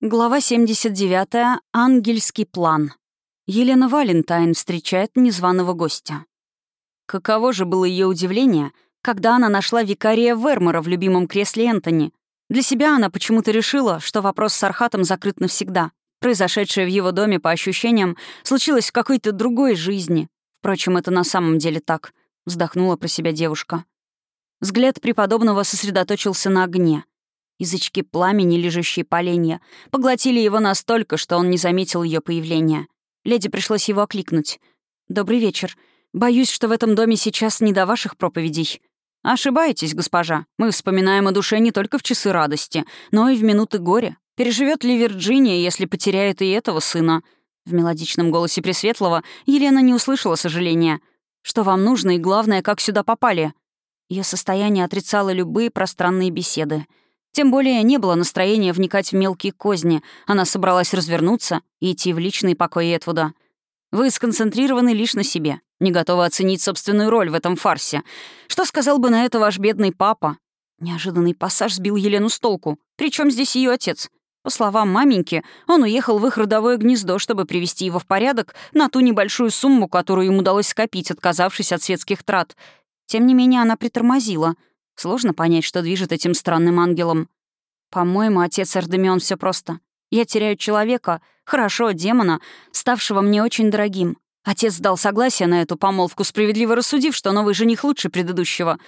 Глава 79. Ангельский план. Елена Валентайн встречает незваного гостя. Каково же было ее удивление, когда она нашла викария Вермора в любимом кресле Энтони. Для себя она почему-то решила, что вопрос с Архатом закрыт навсегда. Произошедшее в его доме, по ощущениям, случилось в какой-то другой жизни. Впрочем, это на самом деле так, вздохнула про себя девушка. Взгляд преподобного сосредоточился на огне — Язычки пламени, лежащие поленья, поглотили его настолько, что он не заметил ее появления. Леди пришлось его окликнуть. «Добрый вечер. Боюсь, что в этом доме сейчас не до ваших проповедей». «Ошибаетесь, госпожа. Мы вспоминаем о душе не только в часы радости, но и в минуты горя. Переживет ли Вирджиния, если потеряет и этого сына?» В мелодичном голосе Пресветлого Елена не услышала сожаления. «Что вам нужно и, главное, как сюда попали?» Ее состояние отрицало любые пространные беседы — тем более не было настроения вникать в мелкие козни. Она собралась развернуться и идти в личный покой Этвуда. Вы сконцентрированы лишь на себе, не готовы оценить собственную роль в этом фарсе. Что сказал бы на это ваш бедный папа? Неожиданный пассаж сбил Елену с толку. Причем здесь ее отец? По словам маменьки, он уехал в их родовое гнездо, чтобы привести его в порядок на ту небольшую сумму, которую ему удалось скопить, отказавшись от светских трат. Тем не менее, она притормозила — Сложно понять, что движет этим странным ангелом. По-моему, отец Ардемион все просто. Я теряю человека, хорошо, демона, ставшего мне очень дорогим. Отец дал согласие на эту помолвку, справедливо рассудив, что новый жених лучше предыдущего.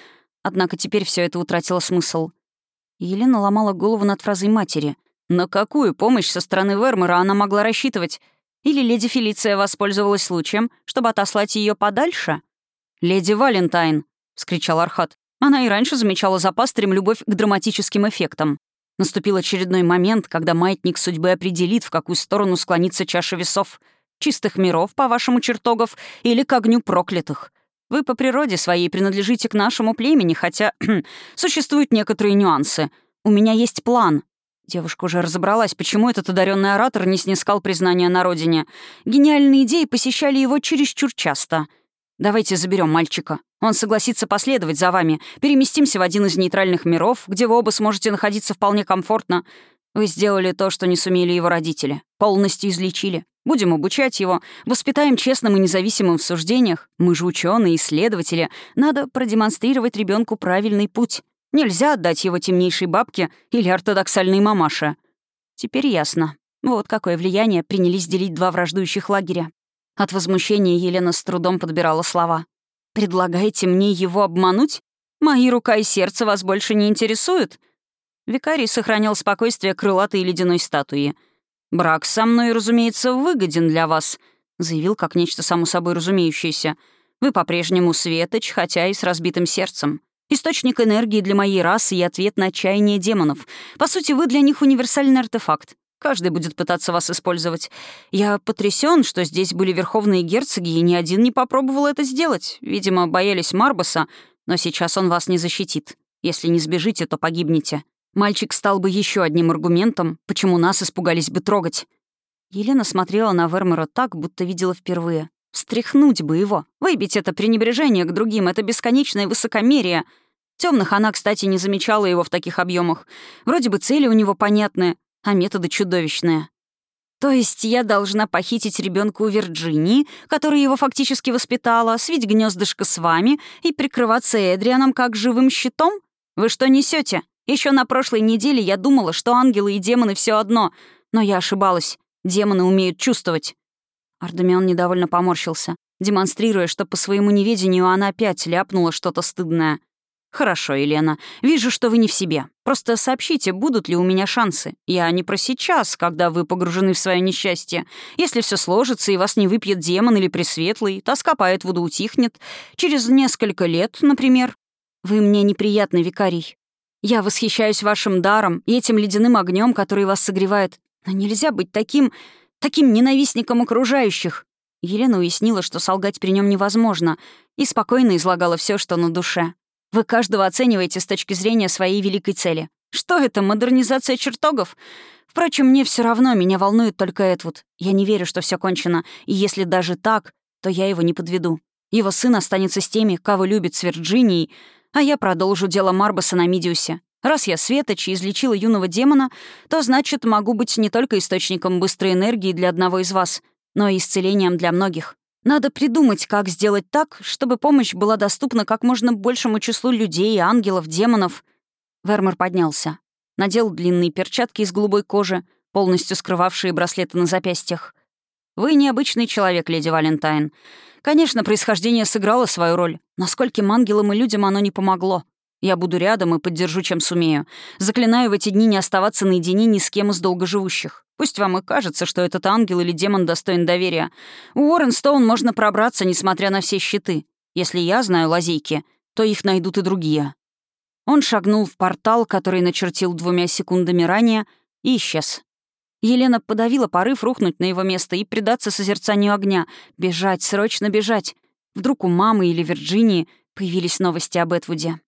Однако теперь все это утратило смысл. Елена ломала голову над фразой матери. На какую помощь со стороны Вермера она могла рассчитывать? Или леди Фелиция воспользовалась случаем, чтобы отослать ее подальше? «Леди Валентайн!» — вскричал Архат. Она и раньше замечала за пастырем любовь к драматическим эффектам. Наступил очередной момент, когда маятник судьбы определит, в какую сторону склонится чаша весов. Чистых миров, по-вашему, чертогов, или к огню проклятых. Вы по природе своей принадлежите к нашему племени, хотя существуют некоторые нюансы. У меня есть план. Девушка уже разобралась, почему этот одаренный оратор не снискал признания на родине. Гениальные идеи посещали его чересчур часто. Давайте заберем мальчика. Он согласится последовать за вами. Переместимся в один из нейтральных миров, где вы оба сможете находиться вполне комфортно. Вы сделали то, что не сумели его родители. Полностью излечили. Будем обучать его, воспитаем честным и независимым в суждениях. Мы же ученые, исследователи. Надо продемонстрировать ребенку правильный путь. Нельзя отдать его темнейшей бабке или ортодоксальной мамаше. Теперь ясно. Вот какое влияние принялись делить два враждующих лагеря. От возмущения Елена с трудом подбирала слова. Предлагаете мне его обмануть? Мои рука и сердце вас больше не интересуют?» Викарий сохранял спокойствие крылатой ледяной статуи. «Брак со мной, разумеется, выгоден для вас», — заявил как нечто само собой разумеющееся. «Вы по-прежнему светоч, хотя и с разбитым сердцем. Источник энергии для моей расы и ответ на чаяние демонов. По сути, вы для них универсальный артефакт. Каждый будет пытаться вас использовать. Я потрясен, что здесь были верховные герцоги, и ни один не попробовал это сделать. Видимо, боялись Марбаса, но сейчас он вас не защитит. Если не сбежите, то погибнете. Мальчик стал бы еще одним аргументом, почему нас испугались бы трогать. Елена смотрела на Вермера так, будто видела впервые. Встряхнуть бы его. Выбить это пренебрежение к другим, это бесконечное высокомерие. Темных она, кстати, не замечала его в таких объемах. Вроде бы цели у него понятны, а методы чудовищные. То есть я должна похитить ребенка у Вирджинии, которая его фактически воспитала, свить гнездышко с вами и прикрываться Эдрианом как живым щитом? Вы что несете? Еще на прошлой неделе я думала, что ангелы и демоны все одно, но я ошибалась. Демоны умеют чувствовать. Ардемион недовольно поморщился, демонстрируя, что по своему неведению она опять ляпнула что-то стыдное. «Хорошо, Елена. Вижу, что вы не в себе. Просто сообщите, будут ли у меня шансы. Я не про сейчас, когда вы погружены в свое несчастье. Если все сложится и вас не выпьет демон или пресветлый, тоска по Эдвуду утихнет. Через несколько лет, например. Вы мне неприятный викарий. Я восхищаюсь вашим даром и этим ледяным огнем, который вас согревает. Но нельзя быть таким... таким ненавистником окружающих». Елена уяснила, что солгать при нем невозможно, и спокойно излагала все, что на душе. Вы каждого оцениваете с точки зрения своей великой цели. Что это, модернизация чертогов? Впрочем, мне все равно, меня волнует только Эдвуд. Я не верю, что все кончено, и если даже так, то я его не подведу. Его сын останется с теми, кого любит с Вирджинией, а я продолжу дело Марбаса на Мидиусе. Раз я светоч и излечила юного демона, то значит, могу быть не только источником быстрой энергии для одного из вас, но и исцелением для многих. Надо придумать, как сделать так, чтобы помощь была доступна как можно большему числу людей, ангелов, демонов. Вермер поднялся. Надел длинные перчатки из голубой кожи, полностью скрывавшие браслеты на запястьях. «Вы необычный человек, леди Валентайн. Конечно, происхождение сыграло свою роль, но скольким ангелам и людям оно не помогло. Я буду рядом и поддержу, чем сумею. Заклинаю в эти дни не оставаться наедине ни с кем из долгоживущих. Пусть вам и кажется, что этот ангел или демон достоин доверия. У Уорренстоун можно пробраться, несмотря на все щиты. Если я знаю лазейки, то их найдут и другие». Он шагнул в портал, который начертил двумя секундами ранее, и исчез. Елена подавила порыв рухнуть на его место и предаться созерцанию огня. Бежать, срочно бежать. Вдруг у мамы или Вирджинии появились новости об Этвуде.